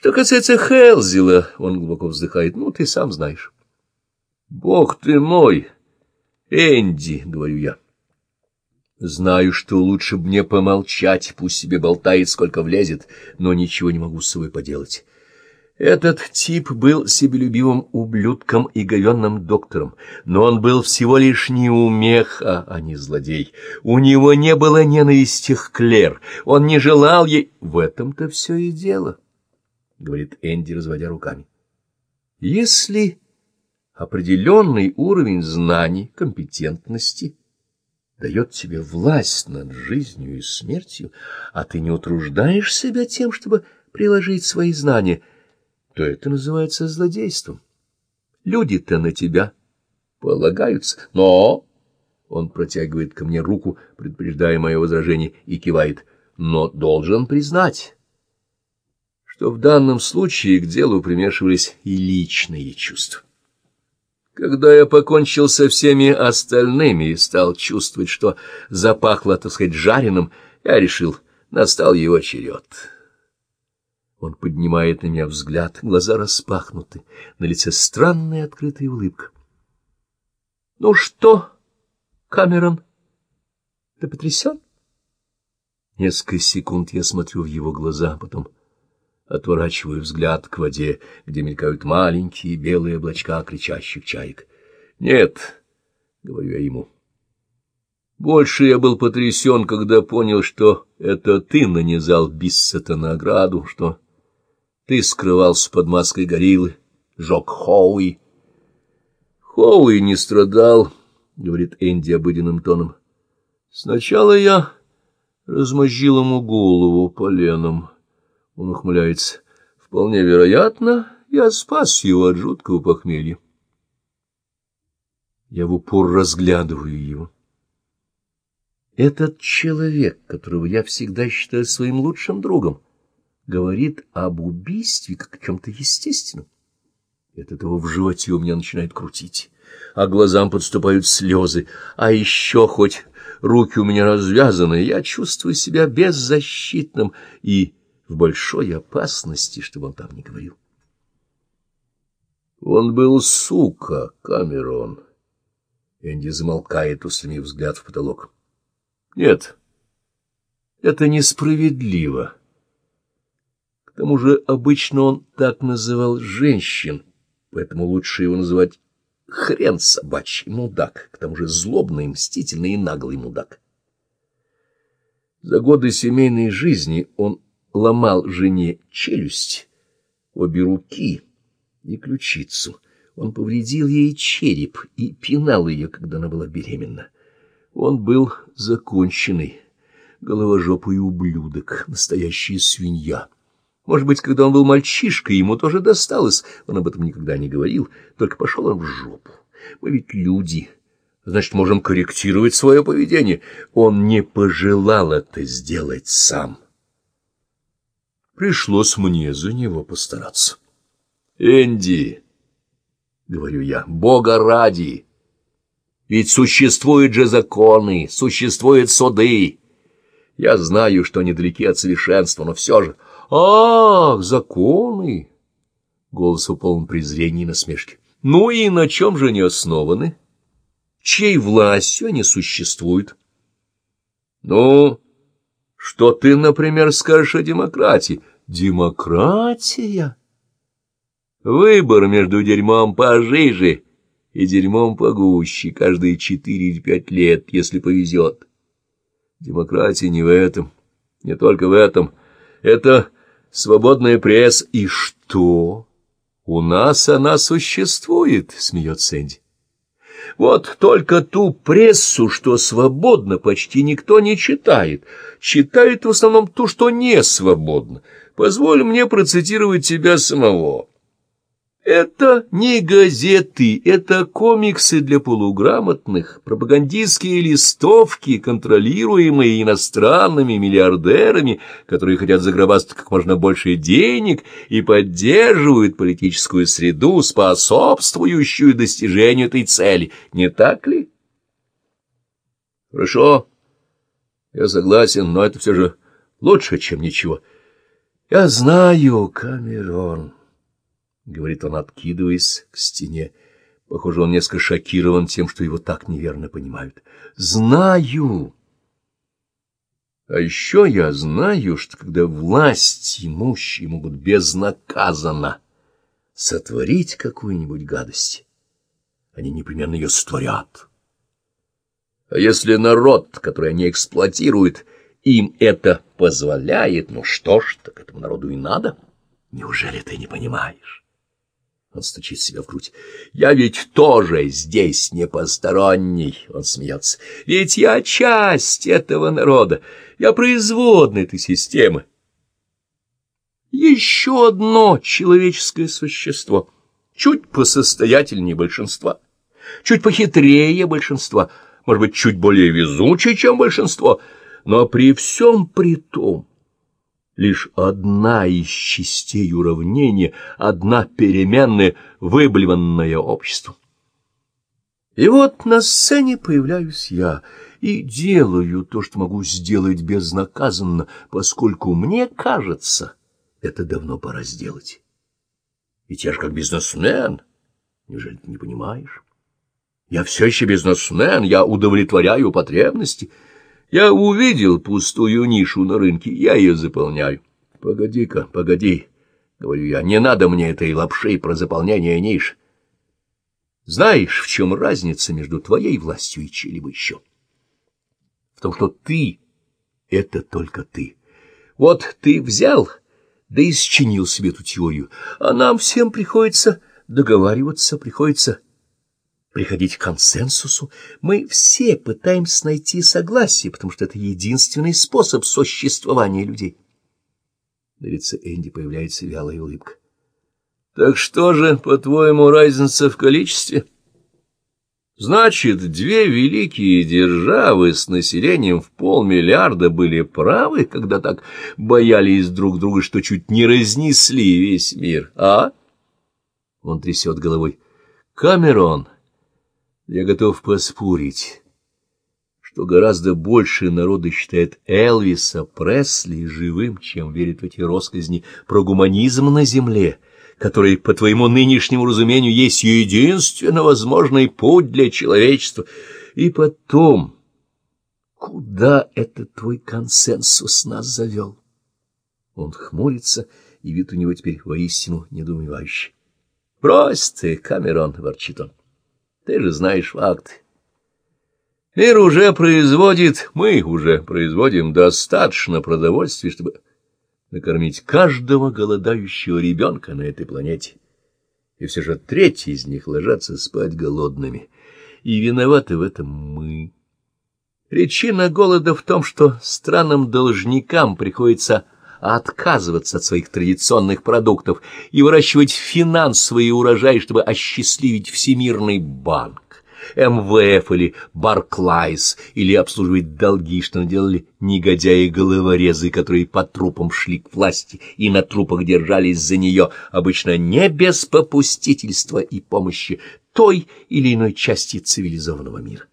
Что касается Хелзила, он глубоко вздыхает, ну, ты сам знаешь. Бог ты мой, Энди, говорю я. Знаю, что лучше мне помолчать, пусть себе болтает, сколько влезет, но ничего не могу с собой поделать. Этот тип был себелюбивым ублюдком и говенным доктором, но он был всего лишь неумеха, а не злодей. У него не было ненависти к Клер, он не желал ей... В этом-то все и дело, — говорит Энди, разводя руками. Если определенный уровень знаний, компетентности дает тебе власть над жизнью и смертью, а ты не утруждаешь себя тем, чтобы приложить свои знания — то это называется злодейством. Люди-то на тебя полагаются, но... Он протягивает ко мне руку, предупреждая мое возражение, и кивает. Но должен признать, что в данном случае к делу примешивались и личные чувства. Когда я покончил со всеми остальными и стал чувствовать, что запахло, так сказать, жареным, я решил, настал его черед. Он поднимает на меня взгляд, глаза распахнуты, на лице странная открытая улыбка. — Ну что, Камерон, ты потрясен? Несколько секунд я смотрю в его глаза, потом отворачиваю взгляд к воде, где мелькают маленькие белые облачка кричащих чаек. — Нет, — говорю я ему. Больше я был потрясен, когда понял, что это ты нанизал Биссета на ограду, что ты скрывался под маской гориллы, жег Хоуи. Хоуи не страдал, — говорит Энди обыденным тоном. Сначала я размозжил ему голову поленом. Он ухмыляется. Вполне вероятно, я спас его от жуткого похмелья. Я в упор разглядываю его. Этот человек, которого я всегда считаю своим лучшим другом, — говорит об убийстве как о чем-то естественном. Это того в животе у меня начинает крутить, а глазам подступают слезы, а еще хоть руки у меня развязаны, я чувствую себя беззащитным и в большой опасности, чтобы он там не говорил. Он был сука, Камерон. Энди замолкает, устремив взгляд в потолок. Нет, это несправедливо. К тому же обычно он так называл женщин, поэтому лучше его называть хрен собачий мудак, к тому же злобный, мстительный и наглый мудак. За годы семейной жизни он ломал жене челюсть, обе руки и ключицу. Он повредил ей череп и пинал ее, когда она была беременна. Он был законченный, головожопый ублюдок, настоящая свинья. Может быть, когда он был мальчишкой, ему тоже досталось. Он об этом никогда не говорил, только пошел он в жопу. Мы ведь люди, значит, можем корректировать свое поведение. Он не пожелал это сделать сам. Пришлось мне за него постараться. «Энди», — говорю я, — «Бога ради! Ведь существуют же законы, существуют суды. Я знаю, что недалеки от совершенства, но все же...» «Ах, законы!» Голос полон презрения и насмешки. «Ну и на чем же они основаны? Чьей властью они существуют?» «Ну, что ты, например, скажешь о демократии?» «Демократия?» «Выбор между дерьмом пожиже и дерьмом погуще каждые четыре или пять лет, если повезет. Демократия не в этом, не только в этом. Это свободная пресс. И что? У нас она существует, смеется Энди. Вот только ту прессу, что свободно, почти никто не читает. Читает в основном ту, что не свободно. Позволь мне процитировать тебя самого. Это не газеты, это комиксы для полуграмотных, пропагандистские листовки, контролируемые иностранными миллиардерами, которые хотят загробастать как можно больше денег и поддерживают политическую среду, способствующую достижению этой цели. Не так ли? Хорошо, я согласен, но это все же лучше, чем ничего. — Я знаю, Камерон, — говорит он, откидываясь к стене. Похоже, он несколько шокирован тем, что его так неверно понимают. — Знаю. А еще я знаю, что когда власть имущие могут безнаказанно сотворить какую-нибудь гадость, они непременно ее створят. А если народ, который они эксплуатируют, им это позволяет, ну что ж, так этому народу и надо. Неужели ты не понимаешь? Он стучит себя в грудь. «Я ведь тоже здесь не посторонний!» Он смеется. «Ведь я часть этого народа, я производный этой системы. Еще одно человеческое существо, чуть посостоятельнее большинства, чуть похитрее большинства, может быть, чуть более везучее, чем большинство, но при всем при том лишь одна из частей уравнения, одна переменная, выблеванная обществом. И вот на сцене появляюсь я и делаю то, что могу сделать безнаказанно, поскольку мне кажется, это давно пора сделать. Ведь я же как бизнесмен, неужели ты не понимаешь? Я все еще бизнесмен, я удовлетворяю потребности — я увидел пустую нишу на рынке, я ее заполняю. Погоди-ка, погоди, — говорю я, — не надо мне этой лапши про заполнение ниш. Знаешь, в чем разница между твоей властью и чьей-либо еще? В том, что ты — это только ты. Вот ты взял, да и счинил себе эту теорию, а нам всем приходится договариваться, приходится приходить к консенсусу. Мы все пытаемся найти согласие, потому что это единственный способ существования людей. На лице Энди появляется вялая улыбка. — Так что же, по-твоему, разница в количестве? — Значит, две великие державы с населением в полмиллиарда были правы, когда так боялись друг друга, что чуть не разнесли весь мир, а? Он трясет головой. — Камерон... Я готов поспорить, что гораздо больше народа считает Элвиса Пресли живым, чем верит в эти росказни про гуманизм на земле, который, по твоему нынешнему разумению, есть единственно возможный путь для человечества. И потом, куда этот твой консенсус нас завел? Он хмурится, и вид у него теперь воистину недоумевающий. — Брось ты, Камерон, — ворчит он. Ты же знаешь факты. Мир уже производит, мы уже производим достаточно продовольствия, чтобы накормить каждого голодающего ребенка на этой планете. И все же треть из них ложатся спать голодными. И виноваты в этом мы. Причина голода в том, что странам-должникам приходится отказываться от своих традиционных продуктов и выращивать финансовые урожаи, чтобы осчастливить Всемирный банк. МВФ или Барклайс, или обслуживать долги, что наделали негодяи-головорезы, которые по трупам шли к власти и на трупах держались за нее, обычно не без попустительства и помощи той или иной части цивилизованного мира.